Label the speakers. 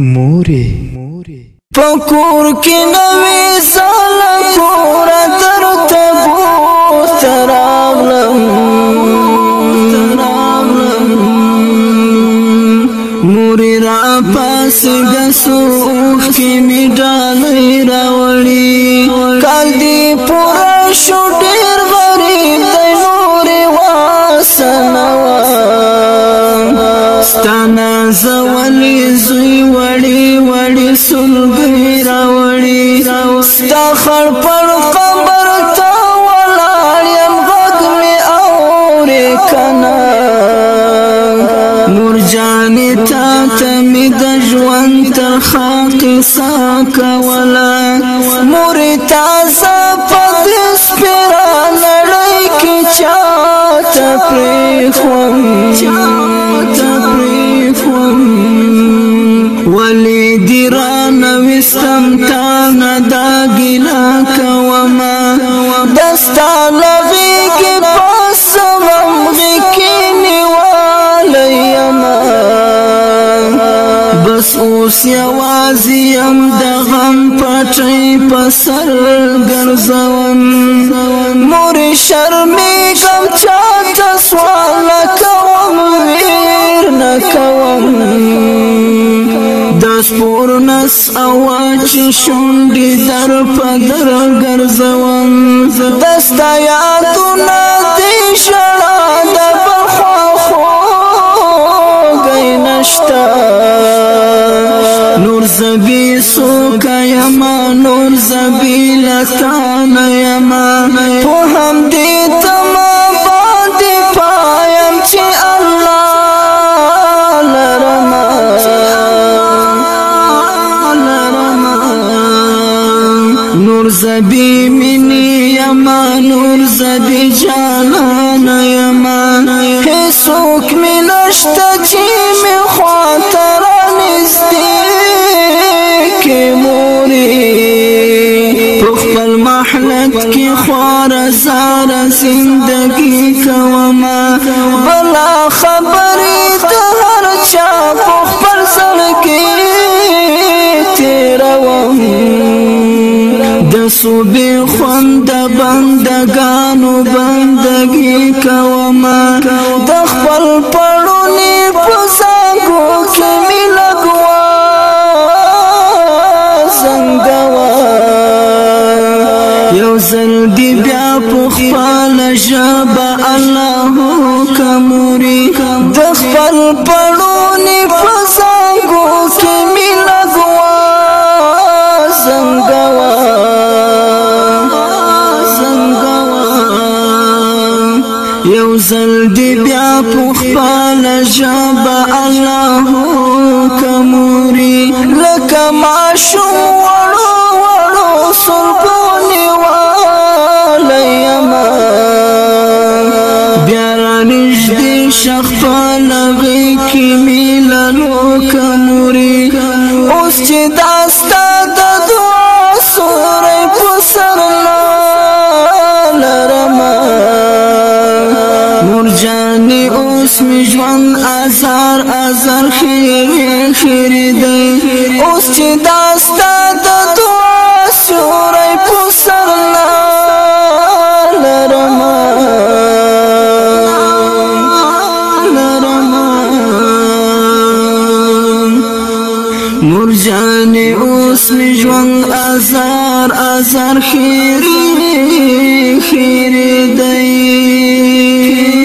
Speaker 1: موري پکور کې نوې سال کور تر تبو تراغلم موري را پاس غسو کې می ډالې راوړي کال دی پورا شو ډېر غریب د نورې واسنه ستنه زولې زوی سلګي راوړي ستا خړ پر قبر ته ولاړ يم غږ می اورې کنا نور جانې تا ته می د ژوند تر حق سا کولا مور تازه پدس پر لړۍ کې چا ته پری خوم چا بس اوس یوازی ام د غم پټی په سر ګرځوم مور شرمې کم چا د سپور نس اواز شونډې در په در ګرځوم زدستا یادونه دې شړا د بخوا خو گئی نشتا نور زبی سوکا یما نور زبی لتا نیما په هم دې تمام زدی منی یما نور زدی جانان یما هیڅوک می نشته چې می خاطر نستی کې موري په خپل محنت کې خوار زار زندگی کوما بلا خبر د صبح خوند بندگانو بندگی کوما د خپل پړونی په زنګو کې می لګوا څنګه یو زل دی بیا په خپل جبا الله کومری د خپل پړونی یو زل دی بیا پخپال جب الله کموری لکه ما شو وړو وړو سرګونی والیم بیا را نږدې شخپال غی کی میلنو کموری اوس چې داستا د اوس می ژوند آثار آزر خیر خیر دی اوس چې داستا د دعا سورې په سر لرم لرم نور جان اوس می ژوند آثار آزر خیر خیر دی